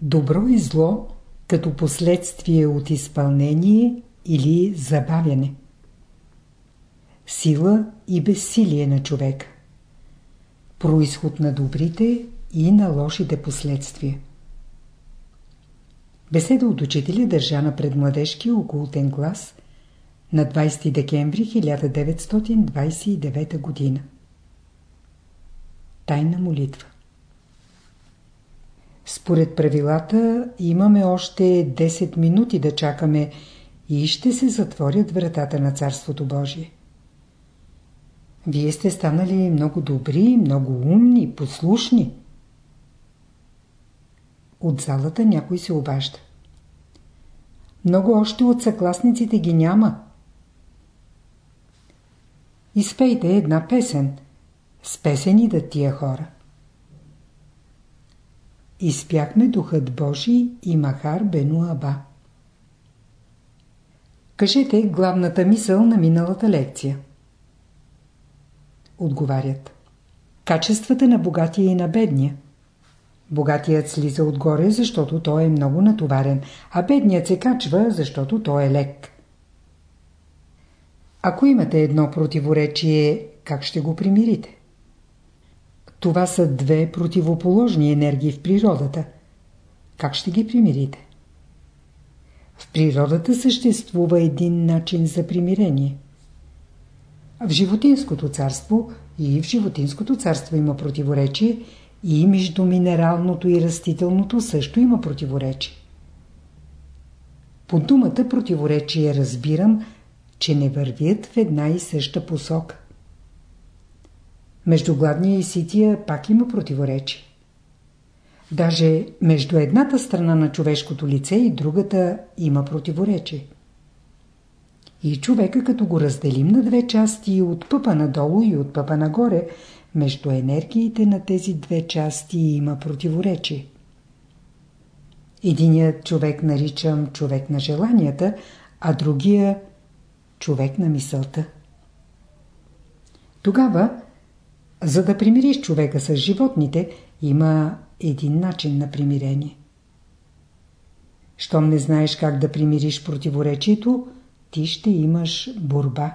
Добро и зло като последствие от изпълнение или забавяне. Сила и безсилие на човека. Происход на добрите и на лошите последствия. Беседа от учителя държа на предмладежки окултен клас на 20 декември 1929 г. Тайна молитва Според правилата имаме още 10 минути да чакаме и ще се затворят вратата на Царството Божие. Вие сте станали много добри, много умни, послушни. От залата някой се обажда. Много още от съкласниците ги няма. Изпейте една песен. С песени да тия хора. Изпяхме Духът Божий и Махар Бену Аба. Кажете главната мисъл на миналата лекция. Отговарят. Качествата на богатия и на бедния. Богатият слиза отгоре, защото той е много натоварен, а бедният се качва, защото той е лек. Ако имате едно противоречие, как ще го примирите? Това са две противоположни енергии в природата. Как ще ги примирите? В природата съществува един начин за примирение. В животинското царство и в животинското царство има противоречие и между минералното и растителното също има противоречие. По думата противоречие разбирам, че не вървят в една и съща посока. Между гладния и сития пак има противоречие. Даже между едната страна на човешкото лице и другата има противоречие. И човека, като го разделим на две части, от пъпа надолу и от пъпа нагоре, между енергиите на тези две части има противоречие. Единият човек наричам човек на желанията, а другия човек на мисълта. Тогава, за да примириш човека с животните, има един начин на примирение. Щом не знаеш как да примириш противоречието, ти ще имаш борба.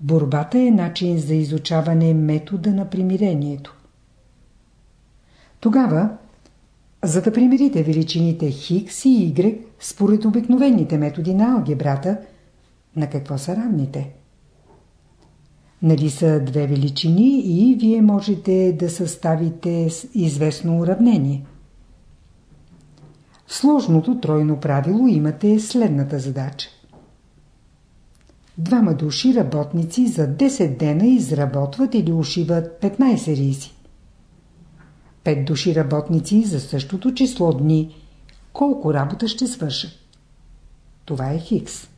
Борбата е начин за изучаване метода на примирението. Тогава, за да примирите величините Хикс и Y според обикновените методи на алгебрата, на какво са равните? Нали са две величини и вие можете да съставите известно уравнение. В сложното тройно правило имате следната задача. Двама души работници за 10 дена изработват или ушиват 15 ризи. Пет души работници за същото число дни колко работа ще свършат? Това е Хикс.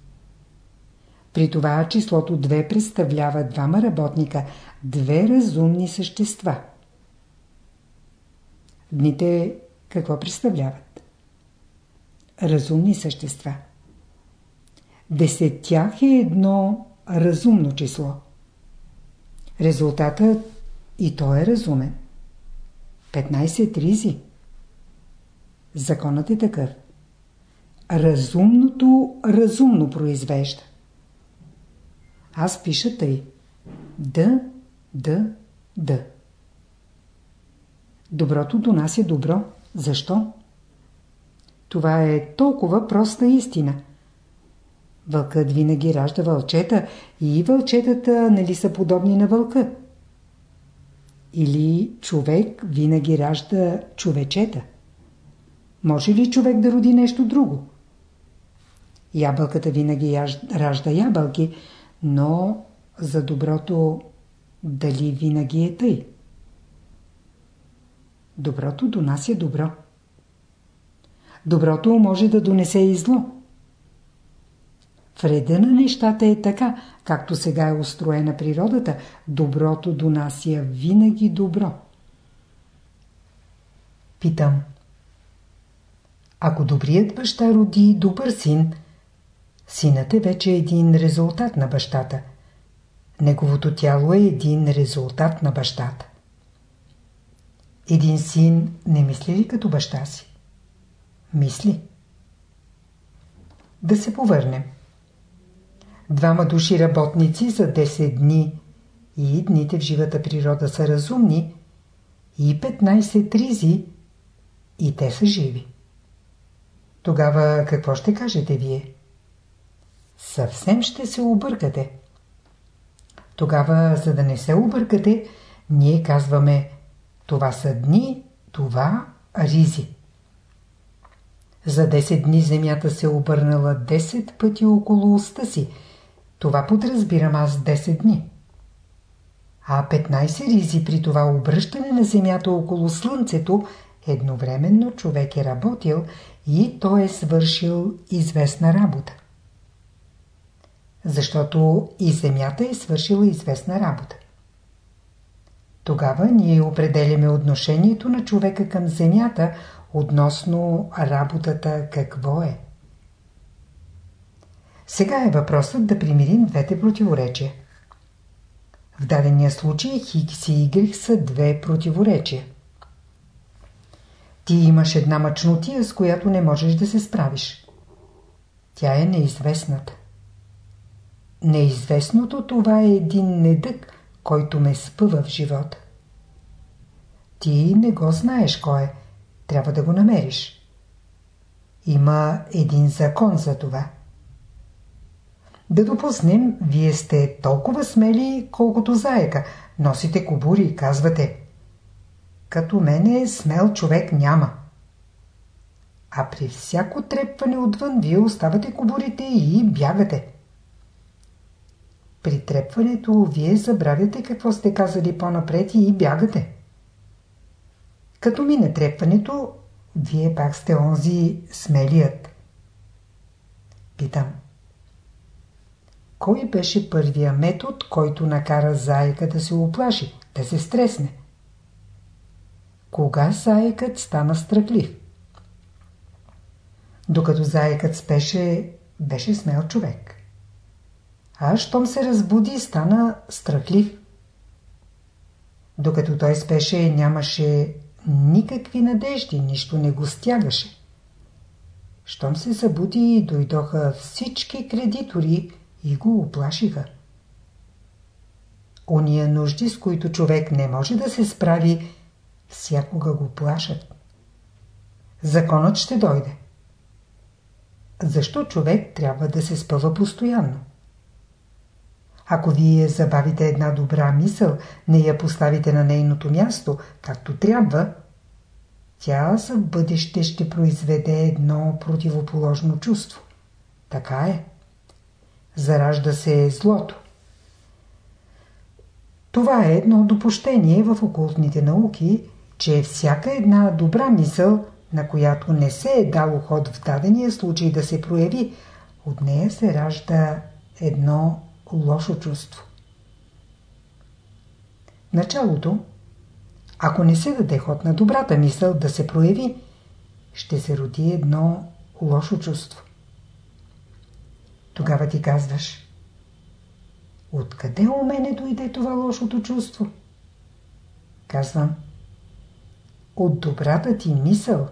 При това числото 2 представлява двама работника, две разумни същества. Дните какво представляват? Разумни същества. Десет тях е едно разумно число. Резултатът и то е разумен. 15 ризи. Законът е такъв. Разумното разумно произвежда. Аз пиша тъй. Да, да, да. Доброто донася добро. Защо? Това е толкова проста истина. Вълкът винаги ражда вълчета и вълчетата нали са подобни на вълка? Или човек винаги ражда човечета? Може ли човек да роди нещо друго? Ябълката винаги ражда ябълки, но за доброто дали винаги е тъй? Доброто донася добро. Доброто може да донесе и зло. В реда на нещата е така, както сега е устроена природата, доброто донася винаги добро. Питам. Ако добрият баща роди добър син, Синът е вече един резултат на бащата. Неговото тяло е един резултат на бащата. Един син не мисли ли като баща си? Мисли. Да се повърнем. Двама души работници за 10 дни и дните в живата природа са разумни и 15 ризи и те са живи. Тогава какво ще кажете вие? Съвсем ще се объркате. Тогава, за да не се объркате, ние казваме това са дни, това ризи. За 10 дни земята се обърнала 10 пъти около уста си. Това подразбирам аз 10 дни. А 15 ризи при това обръщане на земята около слънцето едновременно човек е работил и той е свършил известна работа. Защото и земята е свършила известна работа. Тогава ние определяме отношението на човека към земята относно работата какво е. Сега е въпросът да примирим двете противоречия. В дадения случай Хикс и Y са две противоречия. Ти имаш една мъчнотия, с която не можеш да се справиш. Тя е неизвестната. Неизвестното това е един недък, който ме спъва в живота. Ти не го знаеш кой е. Трябва да го намериш. Има един закон за това. Да допуснем, вие сте толкова смели, колкото заека. Носите кобури и казвате. Като мене смел човек няма. А при всяко трепване отвън, вие оставате кобурите и бягате. При трепването вие забравяте какво сте казали по-напред и бягате. Като мине трепването, вие пак сте онзи смелият. Питам. Кой беше първия метод, който накара заека да се оплаши, да се стресне? Кога заекът стана страхлив? Докато заекът спеше, беше смел човек. А щом се разбуди, стана страхлив. Докато той спеше, нямаше никакви надежди, нищо не го стягаше. Щом се събуди, дойдоха всички кредитори и го оплашиха. Ония нужди, с които човек не може да се справи, всякога го плашат. Законът ще дойде. Защо човек трябва да се спъва постоянно? Ако вие забавите една добра мисъл, не я поставите на нейното място, както трябва, тя за бъдеще ще произведе едно противоположно чувство. Така е. Заражда се злото. Това е едно допущение в окултните науки, че всяка една добра мисъл, на която не се е дало ход в дадения случай да се прояви, от нея се ражда едно лошо чувство. Началото, ако не се даде ход на добрата мисъл да се прояви, ще се роди едно лошо чувство. Тогава ти казваш Откъде у мене дойде това лошото чувство? Казвам От добрата ти мисъл.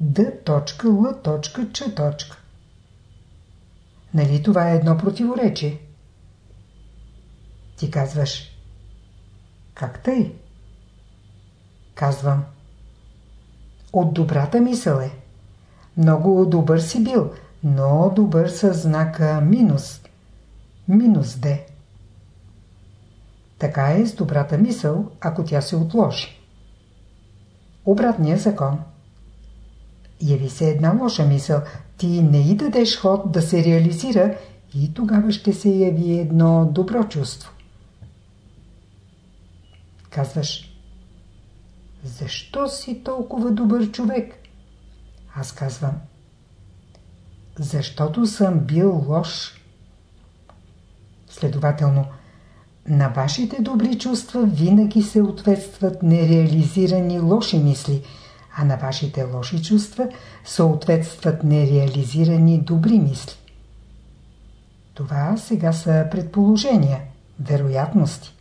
Д. Л. Нали това е едно противоречие? Ти казваш Как тъй? Казвам От добрата мисъл е. Много добър си бил, но добър с знака минус. Минус Д. Така е с добрата мисъл, ако тя се отложи. Обратният закон. Яви се една лоша мисъл, ти не й дадеш ход да се реализира и тогава ще се яви едно добро чувство. Казваш, защо си толкова добър човек? Аз казвам, защото съм бил лош. Следователно, на вашите добри чувства винаги се ответстват нереализирани лоши мисли – а на вашите лоши чувства съответстват нереализирани добри мисли. Това сега са предположения, вероятности.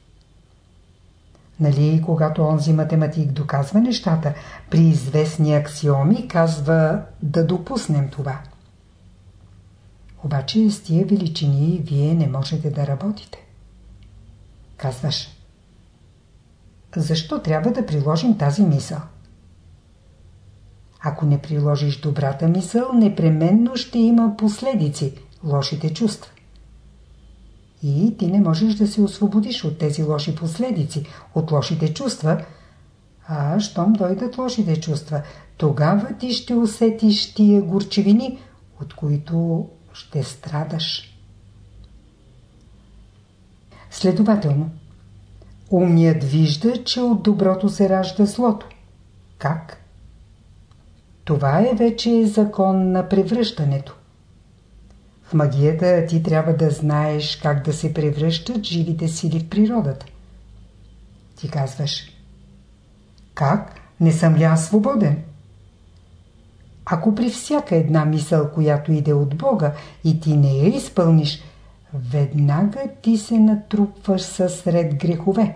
Нали, когато онзи математик доказва нещата, при известни аксиоми казва да допуснем това. Обаче с тия величини вие не можете да работите. Казваш. Защо трябва да приложим тази мисъл? Ако не приложиш добрата мисъл, непременно ще има последици, лошите чувства. И ти не можеш да се освободиш от тези лоши последици, от лошите чувства. А щом дойдат лошите чувства, тогава ти ще усетиш тия горчевини, от които ще страдаш. Следователно, умният вижда, че от доброто се ражда злото. Как? Това е вече закон на превръщането. В магията ти трябва да знаеш как да се превръщат живите сили в природата. Ти казваш Как? Не съм ли аз свободен? Ако при всяка една мисъл, която иде от Бога и ти не я изпълниш, веднага ти се натрупваш със ред грехове.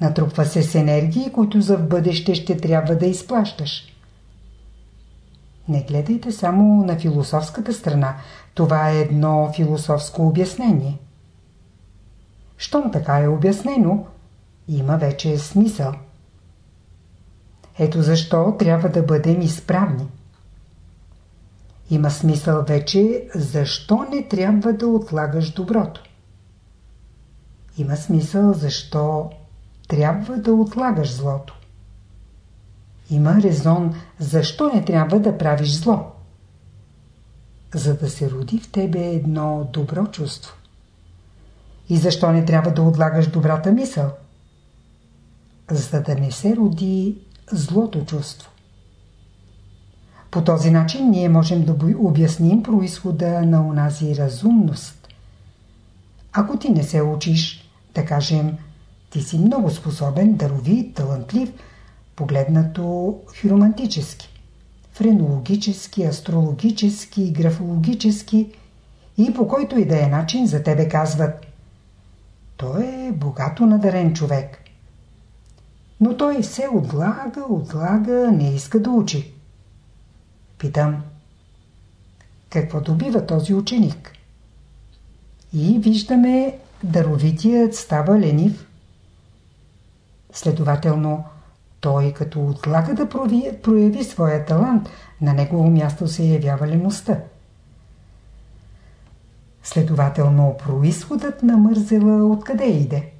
Натрупва се с енергии, които за в бъдеще ще трябва да изплащаш. Не гледайте само на философската страна. Това е едно философско обяснение. Щом така е обяснено, има вече смисъл. Ето защо трябва да бъдем изправни. Има смисъл вече, защо не трябва да отлагаш доброто. Има смисъл, защо трябва да отлагаш злото. Има резон, защо не трябва да правиш зло. За да се роди в тебе едно добро чувство. И защо не трябва да отлагаш добрата мисъл? За да не се роди злото чувство. По този начин ние можем да обясним происхода на онази разумност. Ако ти не се учиш, да кажем, ти си много способен, дарови, талантлив, погледнато хиромантически, френологически, астрологически, графологически и по който и да е начин за тебе казват той е богато надарен човек. Но той се отлага, отлага, не иска да учи. Питам, какво добива този ученик? И виждаме, даровитият става ленив. Следователно, той като отлага да прояви, прояви своя талант, на негово място се явява леността. Следователно, происходът на мързела откъде иде?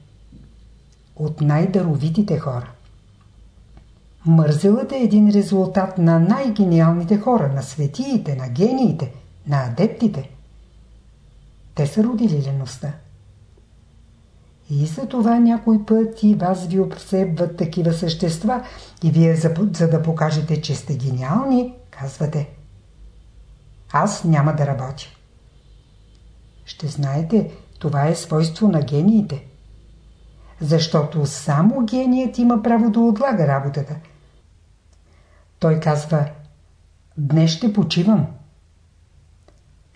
От най-даровитите хора. Мързелът е един резултат на най-гениалните хора, на светиите, на гениите, на адептите. Те са родили леността. И за това някой път и вас ви обсебват такива същества и вие за, за да покажете, че сте гениални, казвате Аз няма да работя. Ще знаете, това е свойство на гениите. Защото само геният има право да отлага работата. Той казва Днес ще почивам.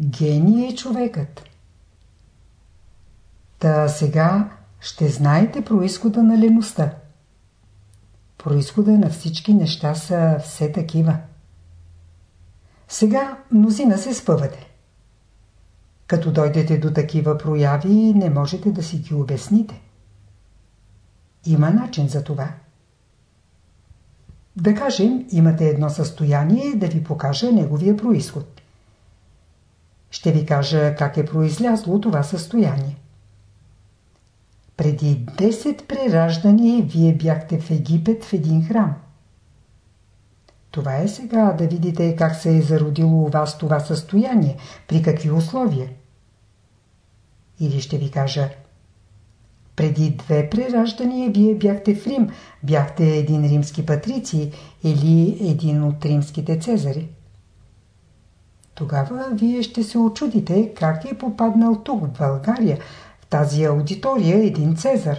Гений е човекът. Та сега ще знаете происхода на леността. Происхода на всички неща са все такива. Сега мнозина се спъвате. Като дойдете до такива прояви, не можете да си ги обясните. Има начин за това. Да кажем, имате едно състояние да ви покажа неговия происход. Ще ви кажа как е произлязло това състояние. Преди 10 прераждания вие бяхте в Египет в един храм. Това е сега да видите как се е зародило у вас това състояние, при какви условия. Или ще ви кажа, преди две прераждания вие бяхте в Рим, бяхте един римски патрици или един от римските цезари. Тогава вие ще се очудите как е попаднал тук в България, тази аудитория е един Цезар.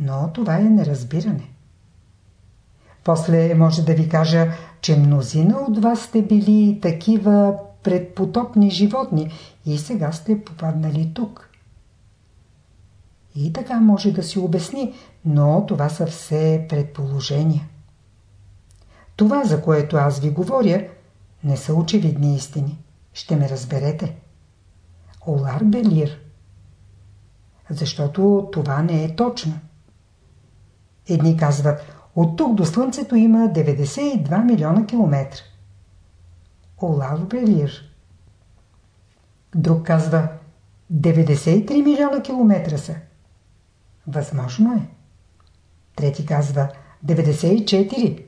Но това е неразбиране. После може да ви кажа, че мнозина от вас сте били такива предпотопни животни и сега сте попаднали тук. И така може да си обясни, но това са все предположения. Това, за което аз ви говоря, не са очевидни истини. Ще ме разберете. Олар Белир. Защото това не е точно. Едни казват, от тук до Слънцето има 92 милиона километра. Олар Белир. Друг казва, 93 милиона километра са. Възможно е. Трети казва 94.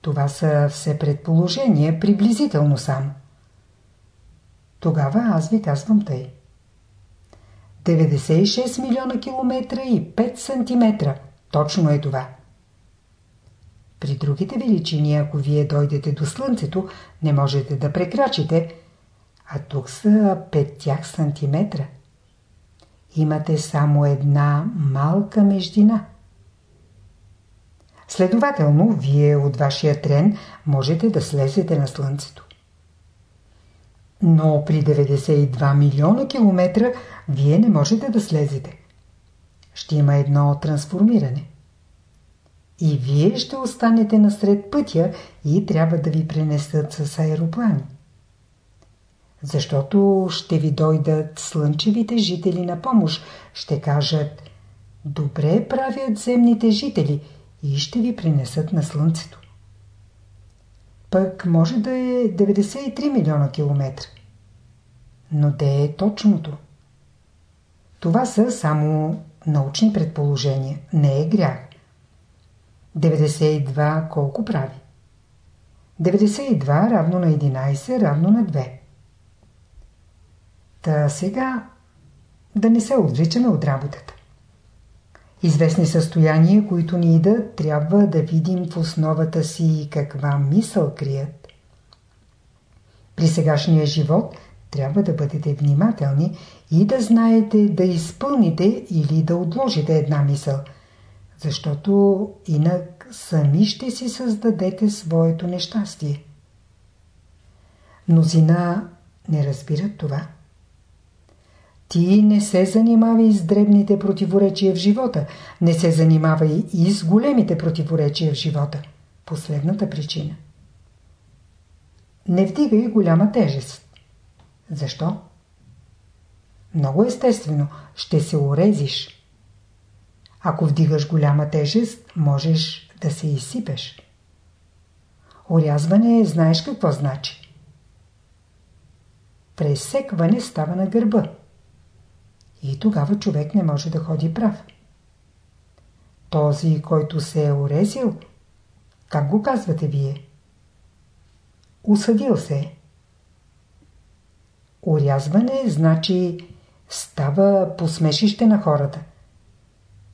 Това са все предположения, приблизително само. Тогава аз ви казвам тъй. 96 милиона километра и 5 сантиметра. Точно е това. При другите величини, ако вие дойдете до Слънцето, не можете да прекрачите, а тук са 5 сантиметра. Имате само една малка междина. Следователно, вие от вашия трен можете да слезете на Слънцето. Но при 92 милиона километра вие не можете да слезете. Ще има едно трансформиране. И вие ще останете насред пътя и трябва да ви пренесат с аероплани. Защото ще ви дойдат слънчевите жители на помощ. Ще кажат, добре правят земните жители и ще ви принесат на слънцето. Пък може да е 93 милиона километра. Но де е точното? Това са само научни предположения. Не е грях. 92 колко прави? 92 равно на 11 равно на 2. Та сега да не се отвличаме от работата. Известни състояния, които ни идат, трябва да видим в основата си каква мисъл крият. При сегашния живот трябва да бъдете внимателни и да знаете да изпълните или да отложите една мисъл, защото инак сами ще си създадете своето нещастие. Мнозина не разбират това. Ти не се занимавай с дребните противоречия в живота, не се занимавай и с големите противоречия в живота. Последната причина. Не вдигай голяма тежест. Защо? Много естествено, ще се урезиш. Ако вдигаш голяма тежест, можеш да се изсипеш. Орязване, знаеш какво значи? Пресекване става на гърба. И тогава човек не може да ходи прав. Този, който се е урезил, как го казвате вие? Усъдил се. Урязване значи става посмешище на хората.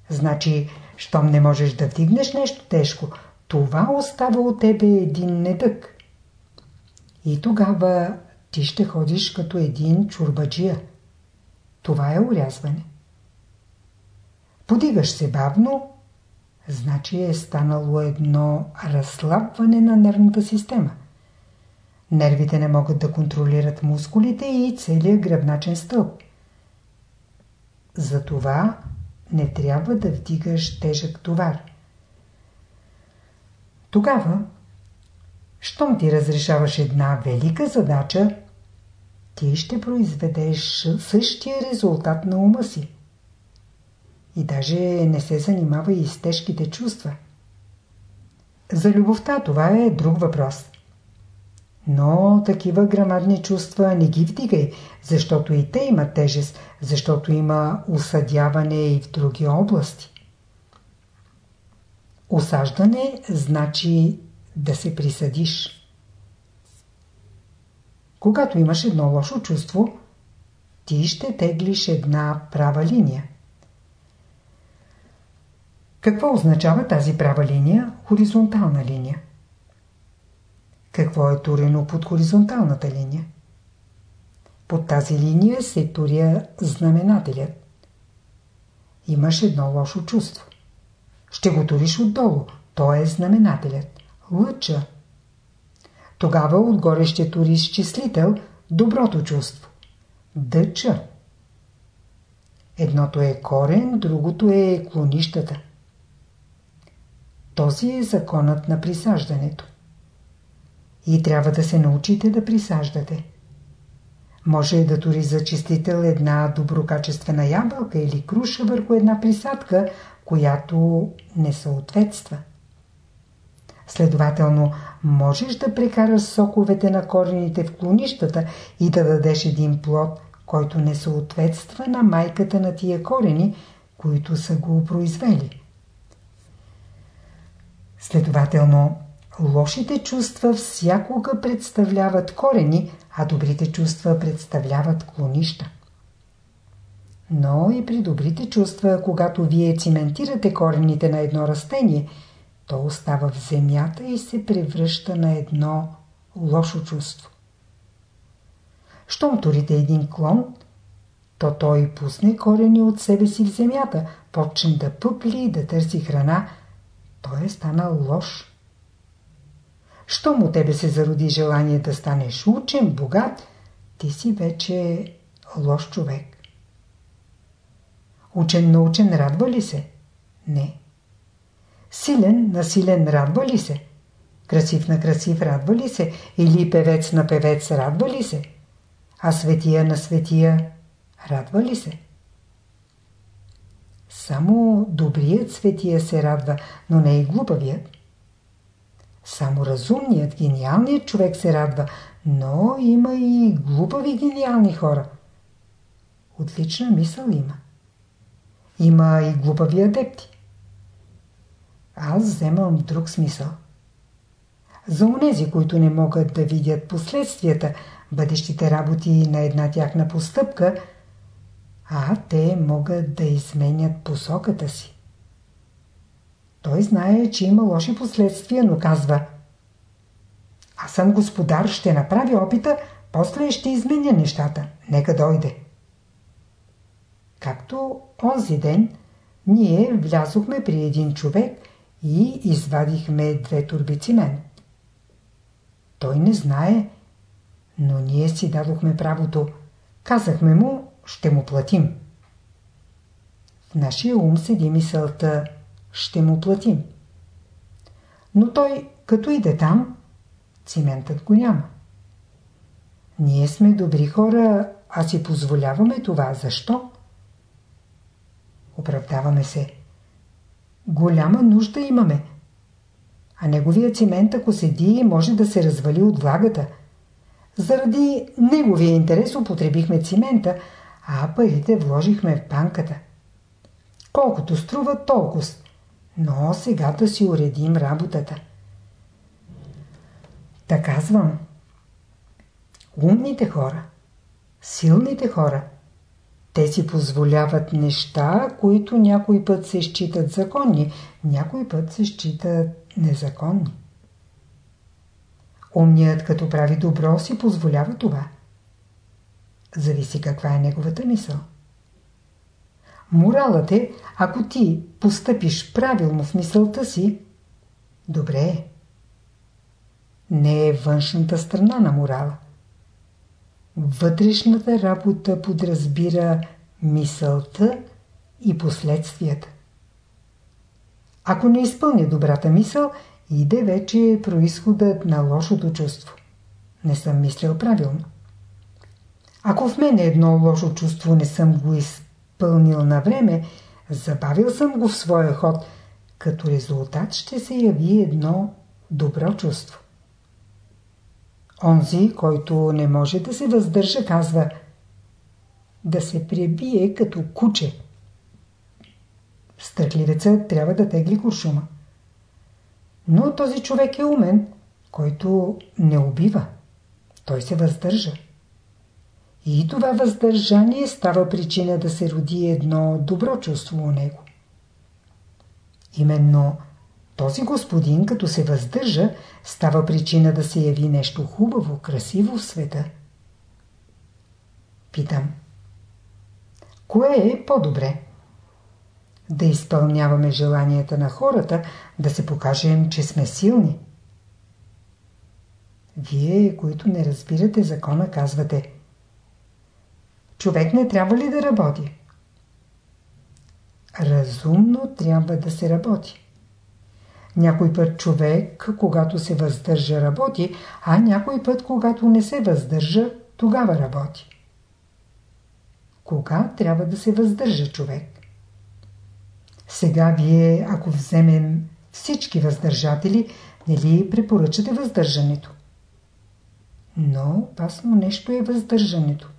Значи, щом не можеш да вдигнеш нещо тежко, това остава от тебе един недък. И тогава ти ще ходиш като един чурбаджия. Това е урязване. Подигаш се бавно, значи е станало едно разслабване на нервната система. Нервите не могат да контролират мускулите и целият гръбначен стълб. Затова не трябва да вдигаш тежък товар. Тогава, щом ти разрешаваш една велика задача, ти ще произведеш същия резултат на ума си. И даже не се занимава и с тежките чувства. За любовта това е друг въпрос. Но такива грамадни чувства не ги вдигай, защото и те имат тежест, защото има усъдяване и в други области. Осаждане значи да се присъдиш. Когато имаш едно лошо чувство, ти ще теглиш една права линия. Какво означава тази права линия? Хоризонтална линия. Какво е турено под хоризонталната линия? Под тази линия се туря знаменателят. Имаш едно лошо чувство. Ще го туриш отдолу. То е знаменателят. Лъча. Тогава отгоре ще туриш числител доброто чувство. Дъча. Едното е корен, другото е клонищата. Този е законът на присаждането. И трябва да се научите да присаждате. Може да тури за чистител една доброкачествена ябълка или круша върху една присадка, която не съответства. Следователно, можеш да прекараш соковете на корените в клонищата и да дадеш един плод, който не съответства на майката на тия корени, които са го произвели. Следователно, лошите чувства всякога представляват корени, а добрите чувства представляват клонища. Но и при добрите чувства, когато вие циментирате корените на едно растение, то остава в земята и се превръща на едно лошо чувство. Щом турите един клон, то той пусне корени от себе си в земята, почне да пъпли и да търси храна, той е станал лош. Щом у тебе се зароди желание да станеш учен, богат, ти си вече лош човек. Учен на учен радва ли се? Не. Силен на силен радва ли се? Красив на красив радва ли се? Или певец на певец радва ли се? А светия на светия радва ли се? Само добрият светия се радва, но не и глупавият. Само разумният, гениалният човек се радва, но има и глупави гениални хора. Отлична мисъл има. Има и глупави адепти. Аз вземам друг смисъл. За онези, които не могат да видят последствията, бъдещите работи на една тяхна постъпка, а те могат да изменят посоката си. Той знае, че има лоши последствия, но казва Аз съм господар, ще направя опита, после ще изменя нещата. Нека дойде. Както онзи ден, ние влязохме при един човек и извадихме две турби цимент. Той не знае, но ние си дадохме правото. Казахме му, ще му платим. В нашия ум седи мисълта – ще му платим. Но той, като иде там, циментът го няма. Ние сме добри хора, а си позволяваме това. Защо? Оправдаваме се. Голяма нужда имаме. А неговия цимент, ако седи, може да се развали от влагата. Заради неговия интерес употребихме цимента, а парите вложихме в банката. Колкото струва, толкова. Но сега да си уредим работата. Та казвам. Умните хора, силните хора, те си позволяват неща, които някой път се считат законни, някой път се считат незаконни. Умният, като прави добро, си позволява това. Зависи каква е неговата мисъл. Моралът е, ако ти постъпиш правилно в мисълта си, добре е. Не е външната страна на морала. Вътрешната работа подразбира мисълта и последствията. Ако не изпълня добрата мисъл, иде вече происходът на лошото чувство. Не съм мислил правилно. Ако в мен едно лошо чувство не съм го изпълнил, на време, забавил съм го в своя ход. Като резултат ще се яви едно добро чувство. Онзи, който не може да се въздържа, казва да се пребие като куче. Стъркливецът трябва да тегли куршума. Но този човек е умен, който не убива. Той се въздържа. И това въздържание става причина да се роди едно добро чувство у него. Именно този господин, като се въздържа, става причина да се яви нещо хубаво, красиво в света. Питам. Кое е по-добре? Да изпълняваме желанията на хората, да се покажем, че сме силни. Вие, които не разбирате закона, казвате – Човек не трябва ли да работи? разумно трябва да се работи. Някой път човек, когато се въздържа, работи, а някой път, когато не се въздържа, тогава работи. Кога трябва да се въздържа човек? Сега вие, ако вземем всички въздържатели, не ли препоръчате въздържането? Но опасно нещо е въздържането.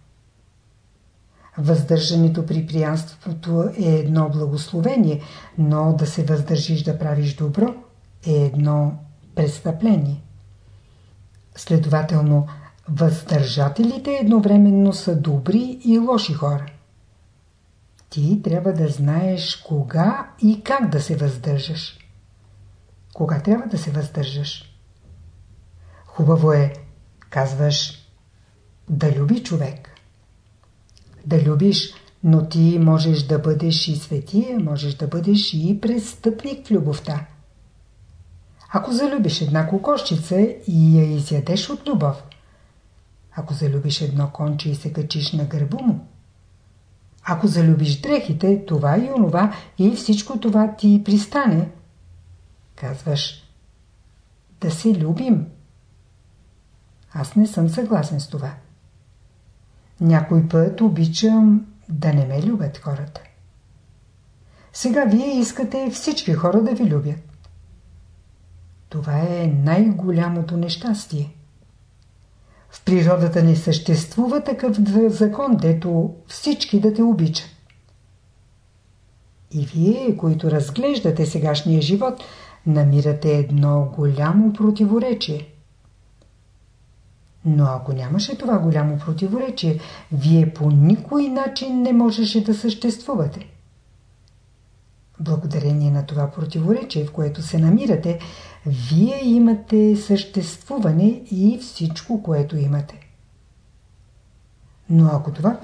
Въздържането при приянството е едно благословение, но да се въздържиш да правиш добро е едно престъпление. Следователно, въздържателите едновременно са добри и лоши хора. Ти трябва да знаеш кога и как да се въздържаш. Кога трябва да се въздържаш? Хубаво е, казваш, да люби човек. Да любиш, но ти можеш да бъдеш и светия, можеш да бъдеш и престъпник в любовта. Ако залюбиш една кокошчица и я изядеш от любов, ако залюбиш едно конче и се качиш на гърбу му, ако залюбиш дрехите, това и онова, и всичко това ти пристане, казваш да се любим. Аз не съм съгласен с това. Някой път обичам да не ме любят хората. Сега вие искате всички хора да ви любят. Това е най-голямото нещастие. В природата не съществува такъв закон, дето всички да те обичат. И вие, които разглеждате сегашния живот, намирате едно голямо противоречие. Но ако нямаше това голямо противоречие, вие по никой начин не можеше да съществувате. Благодарение на това противоречие, в което се намирате, вие имате съществуване и всичко, което имате. Но ако това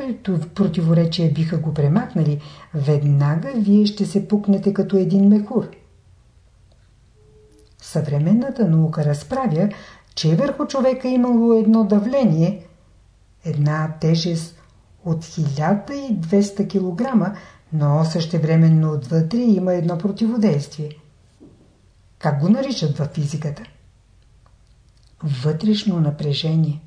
противоречие биха го премахнали, веднага вие ще се пукнете като един мехур. Съвременната наука разправя, че върху човека имало едно давление, една тежест от 1200 кг, но същевременно отвътре има едно противодействие. Как го наричат във физиката? Вътрешно напрежение.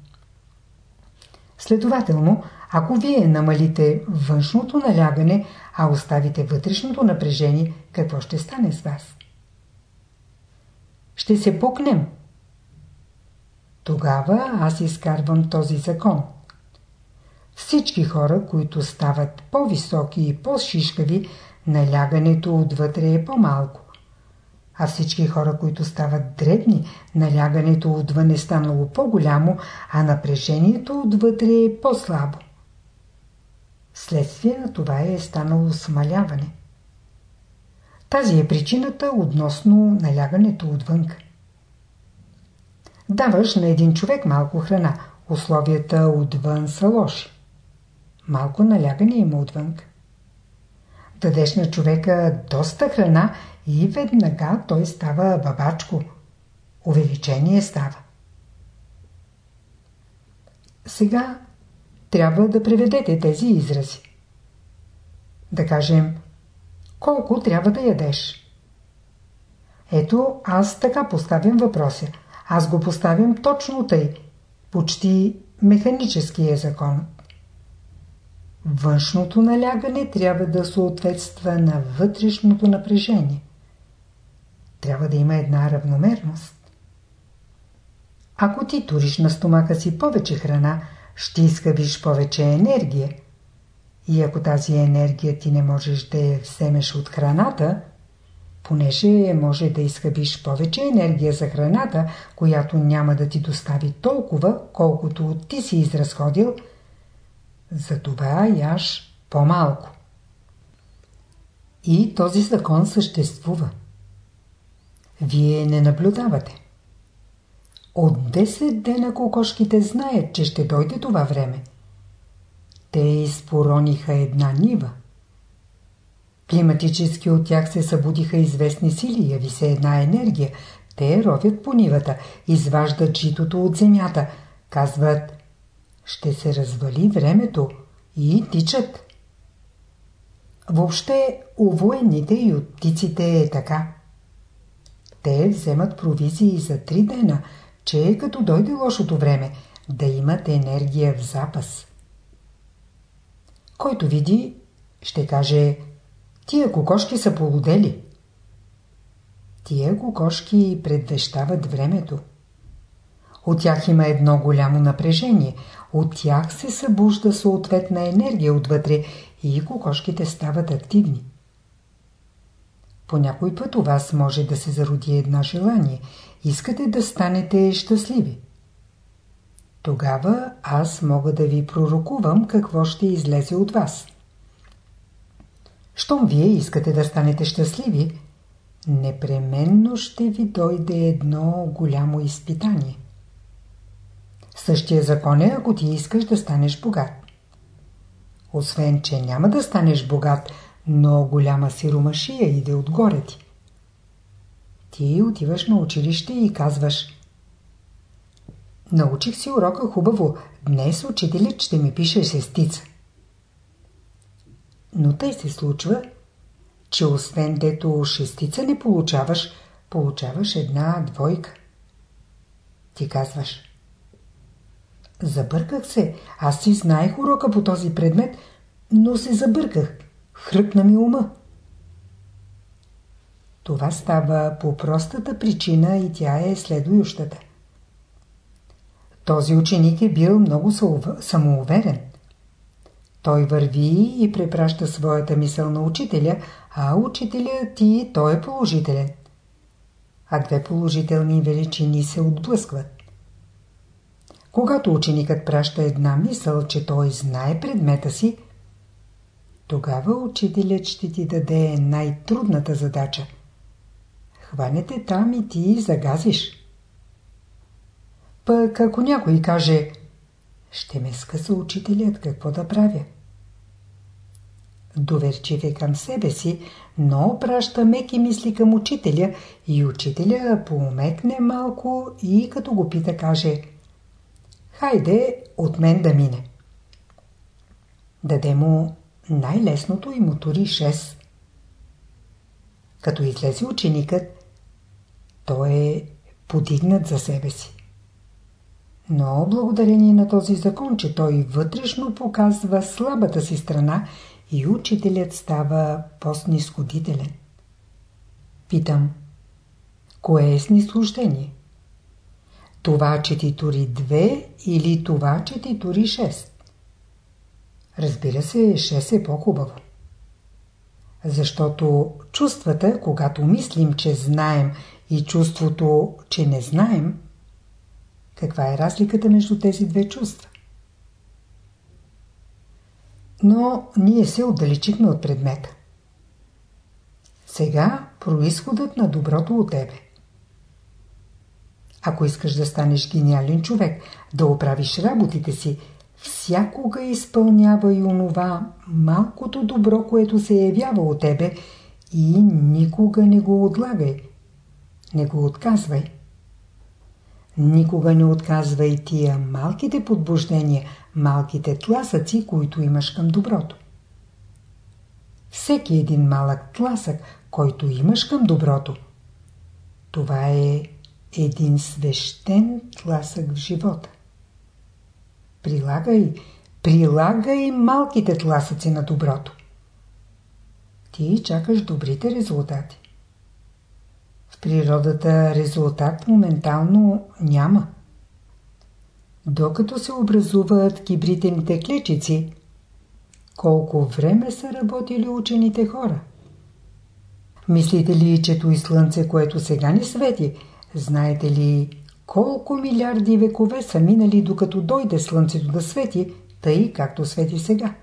Следователно, ако вие намалите външното налягане, а оставите вътрешното напрежение, какво ще стане с вас? Ще се пукнем. Тогава аз изкарвам този закон. Всички хора, които стават по-високи и по-шишкави, налягането отвътре е по-малко. А всички хора, които стават дребни, налягането отвън е станало по-голямо, а напрежението отвътре е по-слабо. Следствие на това е станало смаляване. Тази е причината относно налягането отвънка. Даваш на един човек малко храна. Условията отвън са лоши. Малко налягане има отвън. Дадеш на човека доста храна и веднага той става бабачко. Увеличение става. Сега трябва да преведете тези изрази. Да кажем, колко трябва да ядеш. Ето, аз така поставям въпроса. Аз го поставям точно тъй. Почти механически е закон. Външното налягане трябва да съответства на вътрешното напрежение. Трябва да има една равномерност. Ако ти туриш на стомаха си повече храна, ще изхъбиш повече енергия. И ако тази енергия ти не можеш да я вземеш от храната, понеже може да изхъбиш повече енергия за храната, която няма да ти достави толкова, колкото ти си изразходил, затова яш по-малко. И този закон съществува. Вие не наблюдавате. От 10 дена кокошките знаят, че ще дойде това време. Те изпорониха една нива. Климатически от тях се събудиха известни сили, яви се една енергия. Те ровят по нивата, изваждат житото от земята. Казват, ще се развали времето и тичат. Въобще у военните и от птиците е така. Те вземат провизии за три дена, че като дойде лошото време, да имат енергия в запас. Който види, ще каже, тия кокошки са полудели. Тия кокошки предвещават времето. От тях има едно голямо напрежение. От тях се събужда съответна енергия отвътре и кокошките стават активни. По някой път у вас може да се зароди едно желание. Искате да станете щастливи. Тогава аз мога да ви пророкувам какво ще излезе от вас. Щом вие искате да станете щастливи, непременно ще ви дойде едно голямо изпитание. Същия закон е, ако ти искаш да станеш богат. Освен, че няма да станеш богат, но голяма сиромашия иде отгоре ти. Ти отиваш на училище и казваш Научих си урока хубаво, днес учителят ще ми пише шестица. Но тъй се случва, че освен дето шестица не получаваш, получаваш една двойка. Ти казваш Забърках се. Аз си знаех урока по този предмет, но се забърках. Хръкна ми ума. Това става по простата причина и тя е следующата. Този ученик е бил много самоуверен. Той върви и препраща своята мисъл на учителя, а учителя ти той е положителен. А две положителни величини се отблъскват. Когато ученикът праща една мисъл, че той знае предмета си, тогава учителят ще ти даде най-трудната задача. Хванете там и ти загазиш. Пък ако някой каже, ще ме скъса учителят, какво да правя? Доверчив е към себе си, но праща меки мисли към учителя и учителя поумекне малко и като го пита каже Хайде от мен да мине. Даде му най-лесното и мотори 6. Като излезе ученикът, той е подигнат за себе си. Но благодарение на този закон, че той вътрешно показва слабата си страна и учителят става по-снисходителен. Питам, кое е снисхождение? Това, че ти тури 2 или това, че ти тури 6? Разбира се, 6 е по-хубаво. Защото чувствата, когато мислим, че знаем и чувството, че не знаем, каква е разликата между тези две чувства? Но ние се отдалечихме от предмета. Сега происходът на доброто от тебе. Ако искаш да станеш гениален човек, да оправиш работите си, всякога изпълнява и онова малкото добро, което се явява от тебе и никога не го отлагай. Не го отказвай. Никога не отказвай тия малките подбуждения, малките тласъци, които имаш към доброто. Всеки един малък тласък, който имаш към доброто, това е един свещен тласък в живота. Прилагай, прилагай малките тласъци на доброто. Ти чакаш добрите резултати. Природата резултат моментално няма. Докато се образуват кибритените клечици, колко време са работили учените хора? Мислите ли, че и слънце, което сега ни свети, знаете ли колко милиарди векове са минали докато дойде слънцето да свети, тъй както свети сега?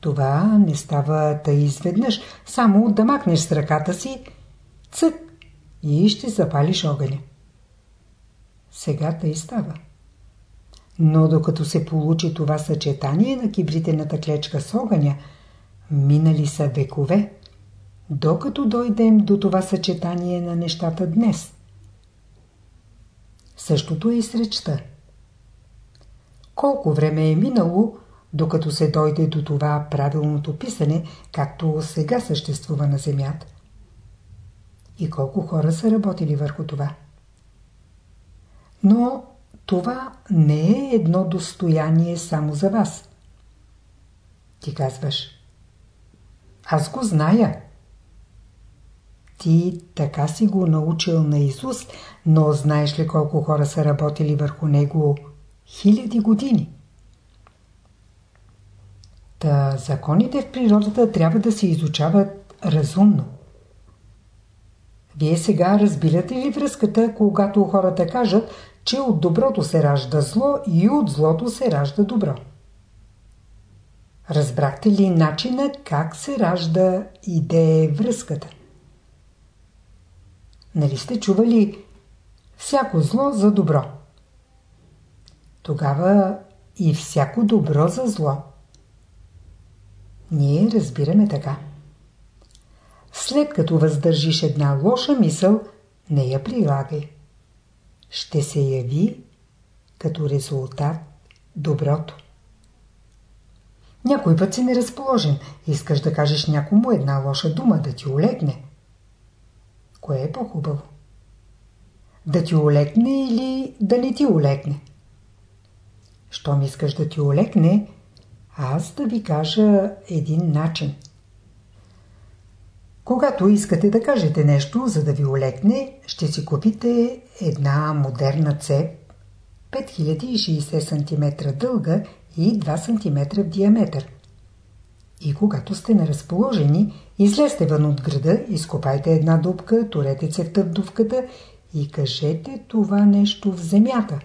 Това не става тъй изведнъж, само да махнеш с ръката си, цък и ще запалиш огъня. Сега тъй става. Но докато се получи това съчетание на кибритената клечка с огъня, минали са векове, докато дойдем до това съчетание на нещата днес. Същото е и с речта. Колко време е минало, докато се дойде до това правилното писане, както сега съществува на Земята. И колко хора са работили върху това. Но това не е едно достояние само за вас. Ти казваш, аз го зная. Ти така си го научил на Исус, но знаеш ли колко хора са работили върху него хиляди години? Та законите в природата трябва да се изучават разумно. Вие сега разбирате ли връзката, когато хората кажат, че от доброто се ражда зло и от злото се ражда добро? Разбрахте ли начина как се ражда идея връзката? Нали сте чували всяко зло за добро? Тогава и всяко добро за зло. Ние разбираме така. След като въздържиш една лоша мисъл, не я прилагай. Ще се яви като резултат доброто. Някой път си неразположен. Искаш да кажеш някому една лоша дума, да ти олегне. Кое е по-хубаво? Да ти олекне или да не ти олекне? Щом искаш да ти олекне, аз да ви кажа един начин. Когато искате да кажете нещо, за да ви олекне, ще си купите една модерна цеп, 5060 см дълга и 2 см в диаметър. И когато сте неразположени, излезте вън от града, изкопайте една дупка, турете цевта в дупката и кажете това нещо в земята,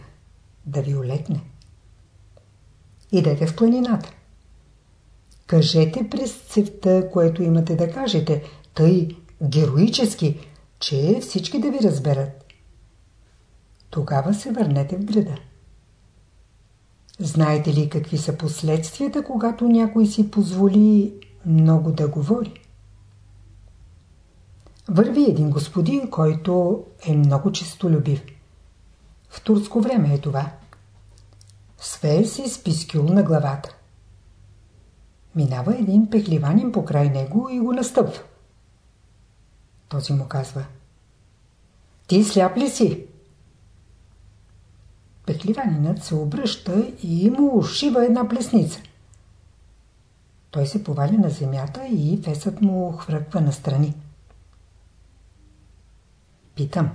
да ви олекне. Идете в планината. Кажете през цевта, което имате да кажете, тъй героически, че всички да ви разберат. Тогава се върнете в града. Знаете ли какви са последствията, когато някой си позволи много да говори? Върви един господин, който е много честолюбив. В турско време е това. Свее си с пискюл на главата. Минава един пехливанин покрай него и го настъпва. Този му казва. Ти сляп ли си? Пехливанинът се обръща и му ушива една плесница. Той се поваля на земята и фесът му хвърква настрани. Питам.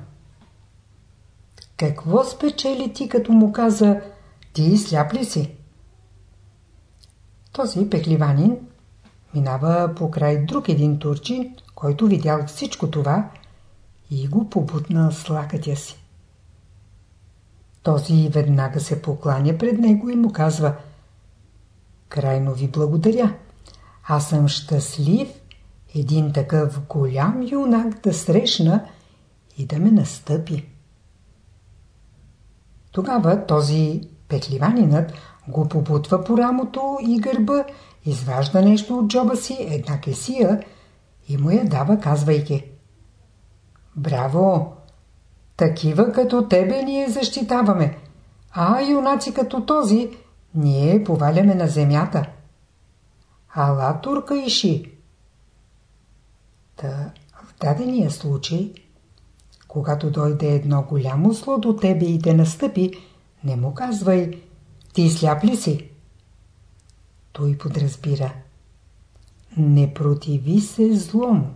Какво спечели ти, като му каза, ти сляп ли си? Този пехливанин минава покрай друг един турчин, който видял всичко това и го побутна с лакътя си. Този веднага се покланя пред него и му казва Крайно ви благодаря. Аз съм щастлив един такъв голям юнак да срещна и да ме настъпи. Тогава този петливанинът го побутва по рамото и гърба, изважда нещо от джоба си, една кесия и му я дава, казвайки Браво! Такива като тебе ние защитаваме, а юнаци като този ние поваляме на земята. Ала турка иши. Та в дадения случай, когато дойде едно голямо зло до тебе и те настъпи, не му казвай, ти сляп ли си? Той подразбира. Не противи се злому.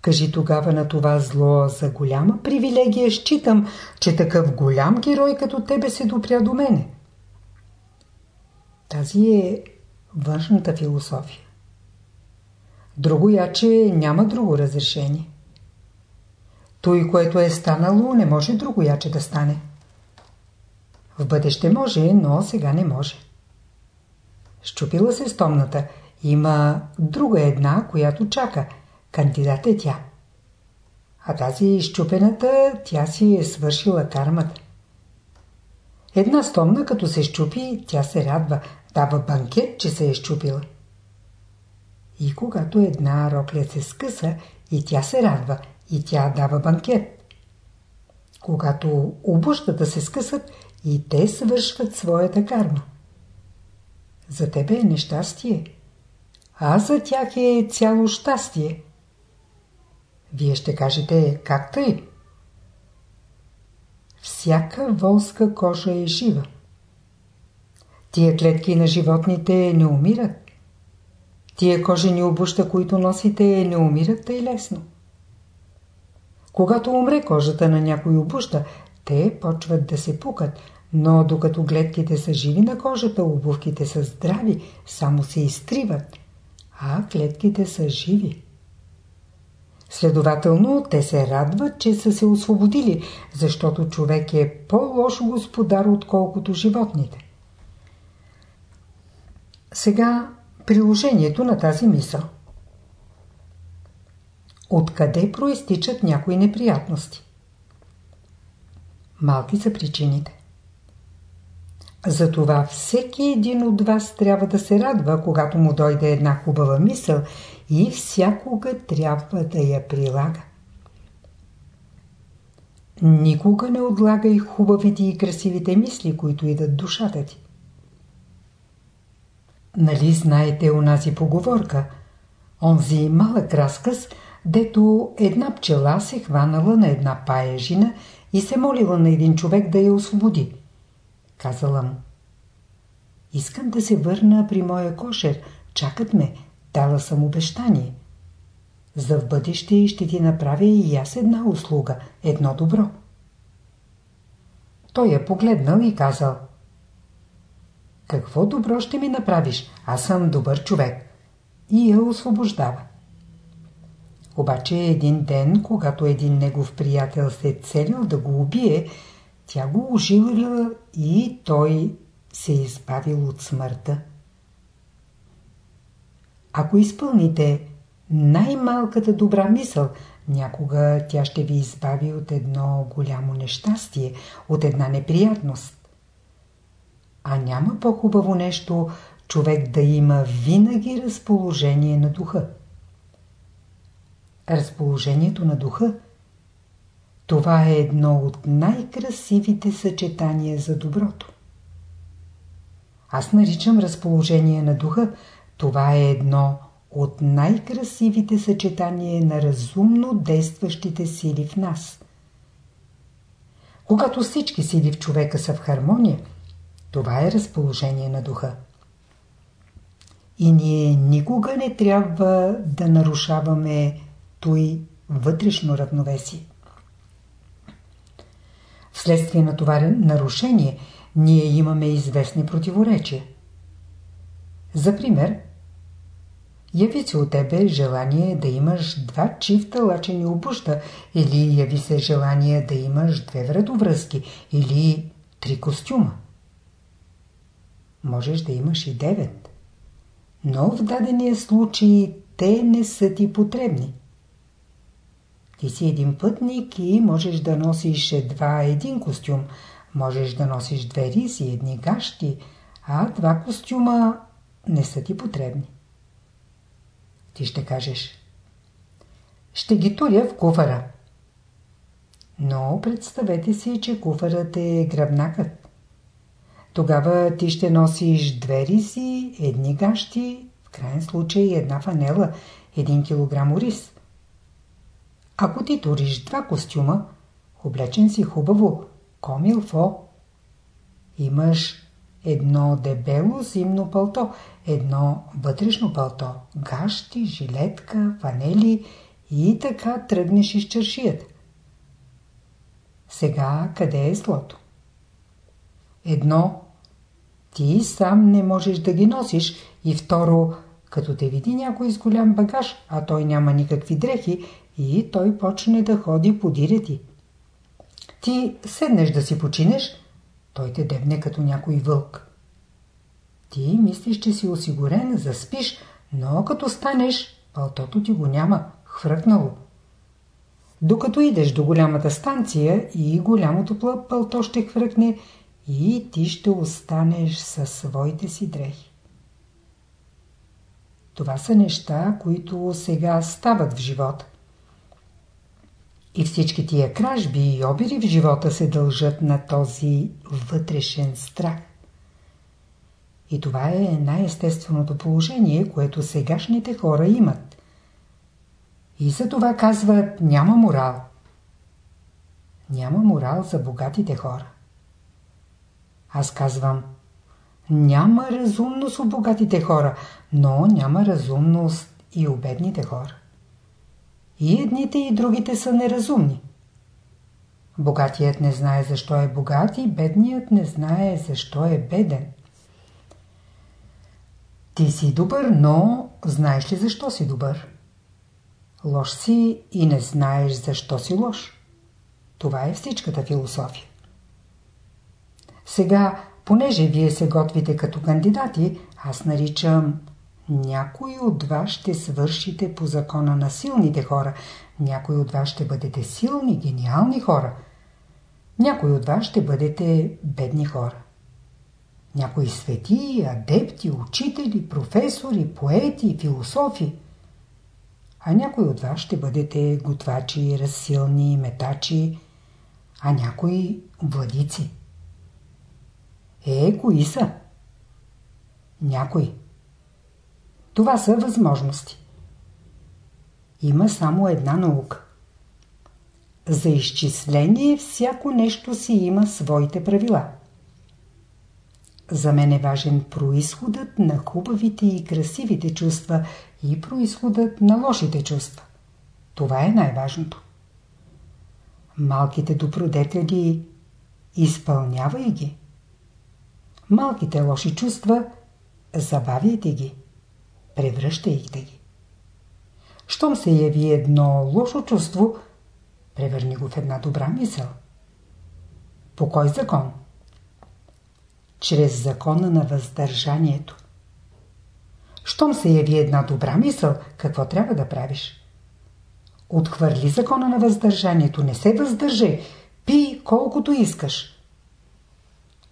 Кажи тогава на това зло за голяма привилегия считам, че такъв голям герой като тебе се допря до мене. Тази е външната философия. Друго яче няма друго разрешение. Той, което е станало, не може друго яче да стане. В бъдеще може, но сега не може. Щупила се стомната. Има друга една, която чака – Кандидат е тя. А тази изчупената, тя си е свършила кармата. Една стомна, като се щупи, тя се радва, дава банкет, че се е щупила. И когато една рокля се скъса, и тя се радва, и тя дава банкет. Когато обущата се скъсат, и те свършват своята карма. За тебе е нещастие, а за тях е цяло щастие. Вие ще кажете, как тъй? Всяка волска кожа е жива. Тия клетки на животните не умират. Тия кожени обуща, които носите, не умират тъй лесно. Когато умре кожата на някой обуща, те почват да се пукат, но докато гледките са живи на кожата, обувките са здрави, само се изтриват, а клетките са живи. Следователно, те се радват, че са се освободили, защото човек е по-лош господар, отколкото животните. Сега приложението на тази мисъл. Откъде проистичат някои неприятности? Малки са причините. Затова всеки един от вас трябва да се радва, когато му дойде една хубава мисъл и всякога трябва да я прилага. Никога не отлагай хубавите и красивите мисли, които идат душата ти. Нали знаете онази поговорка? Онзи малък разказ, дето една пчела се хванала на една паежина и се молила на един човек да я освободи. Казала му. Искам да се върна при моя кошер. Чакат ме. Дала съм обещание. За в бъдеще ще ти направя и аз една услуга. Едно добро. Той я погледнал и казал. Какво добро ще ми направиш? Аз съм добър човек. И я освобождава. Обаче един ден, когато един негов приятел се е целил да го убие, тя го ожилила и той се е избавил от смъртта. Ако изпълните най-малката добра мисъл, някога тя ще ви избави от едно голямо нещастие, от една неприятност. А няма по-хубаво нещо човек да има винаги разположение на духа. Разположението на духа това е едно от най-красивите съчетания за доброто. Аз наричам разположение на духа, това е едно от най-красивите съчетания на разумно действащите сили в нас. Когато всички сили в човека са в хармония, това е разположение на духа. И ние никога не трябва да нарушаваме той вътрешно равновесие. Вследствие на това нарушение, ние имаме известни противоречия. За пример, яви се от тебе желание да имаш два чифта лачени обуща или яви се желание да имаш две вредовръзки или три костюма. Можеш да имаш и девет. Но в дадения случай те не са ти потребни. Ти си един пътник и можеш да носиш едва един костюм. Можеш да носиш две риси, едни гащи, а два костюма не са ти потребни. Ти ще кажеш. Ще ги туря в куфара. Но представете си, че куфарът е гръбнакът. Тогава ти ще носиш две риси, едни гащи, в крайен случай една фанела, един килограм ориз. Ако ти туриш два костюма, облечен си хубаво, комилфо, имаш едно дебело зимно пълто, едно вътрешно пълто, гащи, жилетка, фанели и така тръгнеш из чершията. Сега къде е злото? Едно, ти сам не можеш да ги носиш и второ, като те види някой с голям багаж, а той няма никакви дрехи, и той почне да ходи по ти. Ти седнеш да си починеш, той те дебне като някой вълк. Ти мислиш, че си осигурен, заспиш, но като станеш, пълтото ти го няма, хвъркнало. Докато идеш до голямата станция и голямото пълто ще хвъркне и ти ще останеш със своите си дрехи. Това са неща, които сега стават в живота. И всички тия кражби и обири в живота се дължат на този вътрешен страх. И това е най-естественото положение, което сегашните хора имат. И за това казват няма морал. Няма морал за богатите хора. Аз казвам няма разумност у богатите хора, но няма разумност и у бедните хора. И едните и другите са неразумни. Богатият не знае защо е богат и бедният не знае защо е беден. Ти си добър, но знаеш ли защо си добър? Лош си и не знаеш защо си лош. Това е всичката философия. Сега, понеже вие се готвите като кандидати, аз наричам някои от вас ще свършите по закона на силните хора, някои от вас ще бъдете силни, гениални хора, някои от вас ще бъдете бедни хора. Някои свети, адепти, учители, професори, поети, философи. А някои от вас ще бъдете готвачи, разсилни, метачи, а някои владици. Е, кои са? Някои. Това са възможности. Има само една наука. За изчисление всяко нещо си има своите правила. За мен е важен происходът на хубавите и красивите чувства и происходът на лошите чувства. Това е най-важното. Малките добродетели изпълнявай ги. Малките лоши чувства забавяйте ги. Превръщайте ги. Щом се яви едно лошо чувство, превърни го в една добра мисъл. По кой закон? Чрез закона на въздържанието. Щом се яви една добра мисъл, какво трябва да правиш? Отхвърли закона на въздържанието, не се въздържай, пи колкото искаш.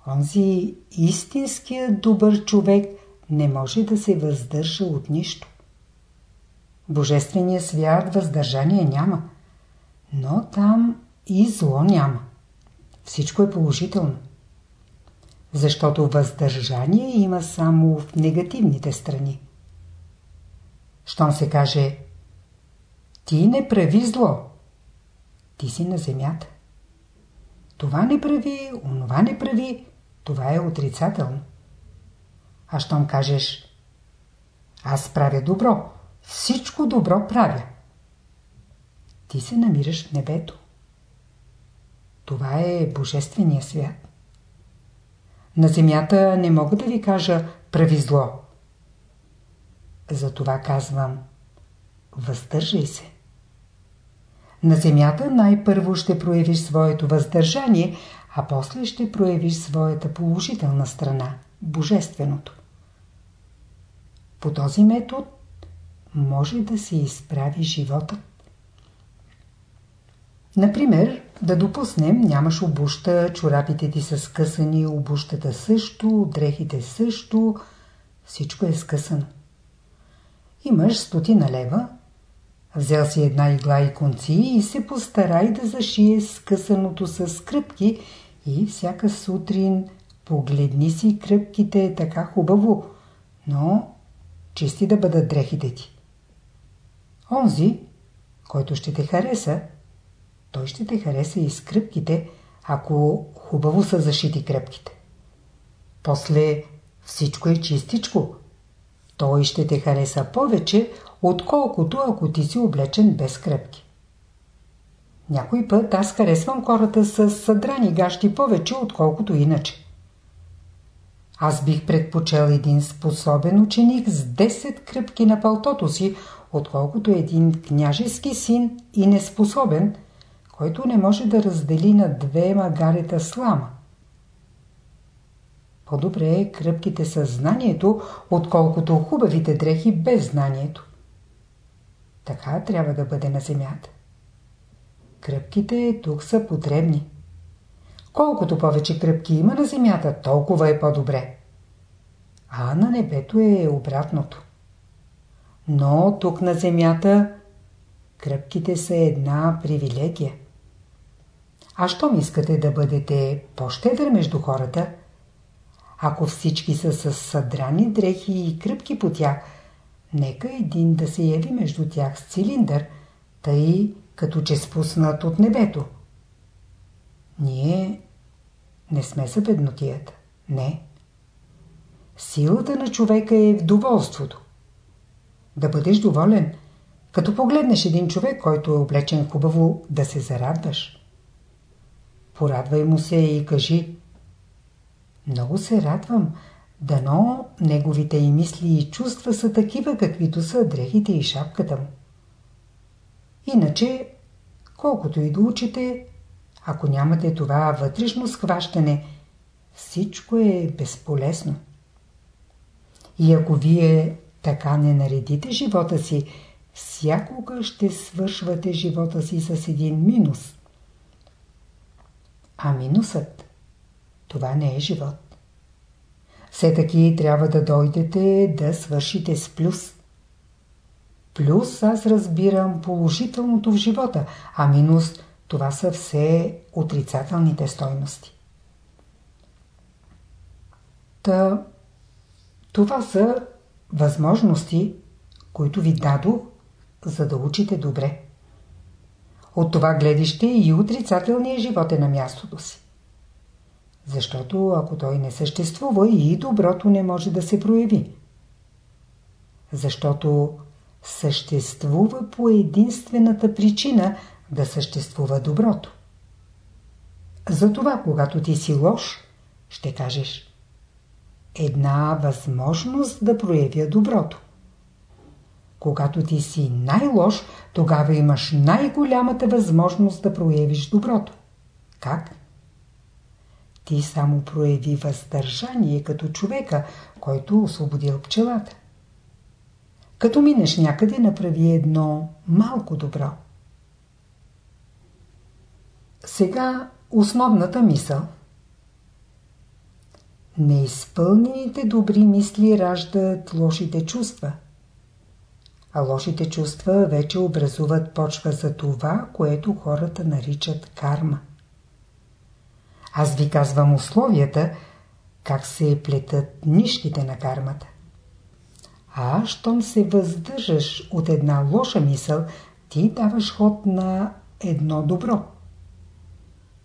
Онзи истинският добър човек не може да се въздържа от нищо. Божествения свят въздържание няма, но там и зло няма. Всичко е положително. Защото въздържание има само в негативните страни. Щом се каже Ти не прави зло, ти си на земята. Това не прави, онова не прави, това е отрицателно. А щом кажеш Аз правя добро, всичко добро правя. Ти се намираш в небето. Това е Божествения свят. На земята не мога да ви кажа прави зло. Затова казвам въздържай се. На земята най-първо ще проявиш своето въздържание, а после ще проявиш своята положителна страна – божественото. По този метод може да се изправи животът. Например, да допуснем, нямаш обуща, чорапите ти са скъсани, обущата също, дрехите също, всичко е скъсано. Имаш стотина лева, взел си една игла и конци и се постарай да зашие скъсаното с кръпки и всяка сутрин погледни си кръпките така хубаво, но чисти да бъдат дрехите ти. Онзи, който ще те хареса, той ще те хареса и с кръпките, ако хубаво са зашити кръпките. После всичко е чистичко. Той ще те хареса повече, отколкото ако ти си облечен без кръпки. Някой път аз харесвам хората с съдрани гащи повече, отколкото иначе. Аз бих предпочел един способен ученик с 10 кръпки на палтото си, отколкото един княжески син и неспособен, който не може да раздели на две магарета слама. По-добре е кръпките със знанието, отколкото хубавите дрехи без знанието. Така трябва да бъде на земята. Кръпките тук са потребни. Колкото повече кръпки има на земята, толкова е по-добре. А на небето е обратното. Но тук на земята кръпките са една привилегия. А щом искате да бъдете по-щедър между хората, Ако всички са с съдрани дрехи и кръпки по тях, нека един да се яви между тях с цилиндър, тъй като че спуснат от небето. Ние не сме за беднотията. Не. Силата на човека е в доволството. Да бъдеш доволен, като погледнеш един човек, който е облечен хубаво, да се зарадваш. Порадвай му се и кажи Много се радвам, дано неговите и мисли и чувства са такива, каквито са дрехите и шапката му. Иначе, колкото и да учите, ако нямате това вътрешно схващане, всичко е безполезно. И ако вие така не наредите живота си, всякога ще свършвате живота си с един минус. А минусът, това не е живот. Все таки трябва да дойдете да свършите с плюс. Плюс аз разбирам положителното в живота, а минус това са все отрицателните стойности. Та, това са възможности, които ви дадох, за да учите добре. От това гледище и отрицателният живот е на мястото си. Защото ако той не съществува и доброто не може да се прояви. Защото съществува по единствената причина да съществува доброто. Затова, когато ти си лош, ще кажеш една възможност да проявя доброто. Когато ти си най-лош, тогава имаш най-голямата възможност да проявиш доброто. Как? Ти само прояви въздържание като човека, който освободил пчелата. Като минеш някъде, направи едно малко добро. Сега основната мисъл. Неизпълнените добри мисли раждат лошите чувства. А лошите чувства вече образуват почва за това, което хората наричат карма. Аз ви казвам условията, как се плетат нишките на кармата. А щом се въздържаш от една лоша мисъл, ти даваш ход на едно добро.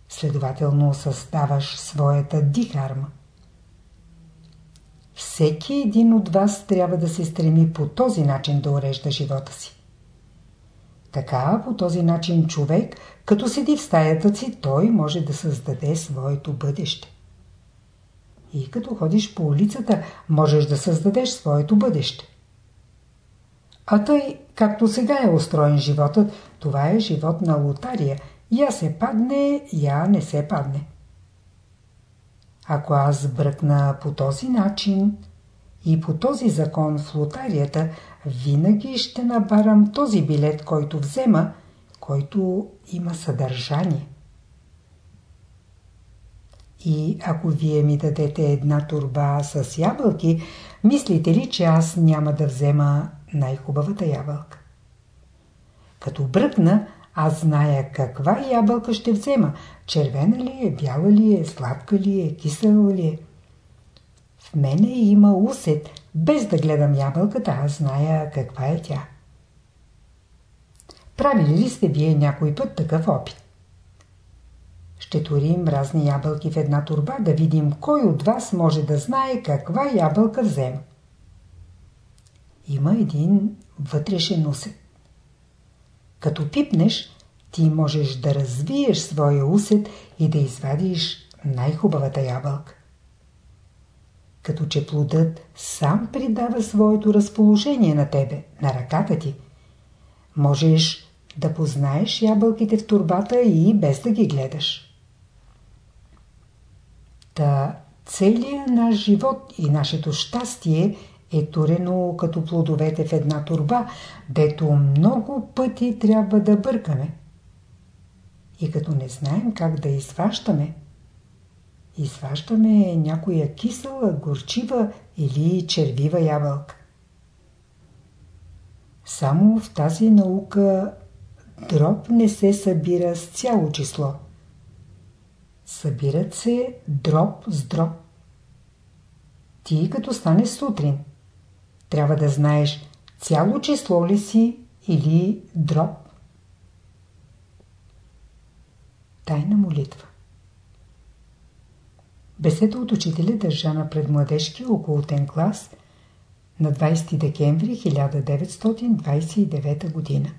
Следователно създаваш своята дихарма. Всеки един от вас трябва да се стреми по този начин да урежда живота си. Така, по този начин човек, като седи в стаята си, той може да създаде своето бъдеще. И като ходиш по улицата, можеш да създадеш своето бъдеще. А тъй, както сега е устроен животът, това е живот на лотария. Я се падне, я не се падне. Ако аз бръкна по този начин и по този закон в лотарията, винаги ще набарам този билет, който взема, който има съдържание. И ако вие ми дадете една турба с ябълки, мислите ли, че аз няма да взема най-хубавата ябълка? Като бръкна, аз зная каква ябълка ще взема. Червена ли е, бяла ли е, сладка ли е, кисела ли е. В мене има усет. Без да гледам ябълката, аз зная каква е тя. Правили ли сте вие някой път такъв опит? Ще турим разни ябълки в една турба, да видим кой от вас може да знае каква ябълка взема. Има един вътрешен усет. Като пипнеш, ти можеш да развиеш своя усет и да извадиш най-хубавата ябълка. Като че плодът сам придава своето разположение на тебе, на ръката ти. Можеш да познаеш ябълките в турбата и без да ги гледаш. Та целият наш живот и нашето щастие е турено като плодовете в една турба, дето много пъти трябва да бъркаме. И като не знаем как да изващаме, изваждаме някоя кисела, горчива или червива ябълка. Само в тази наука дроб не се събира с цяло число. Събират се дроб с дроб. Ти като стане сутрин, трябва да знаеш цяло число ли си или дроб. Тайна молитва Беседа от учителя държана пред младежкия околотен клас на 20 декември 1929 година.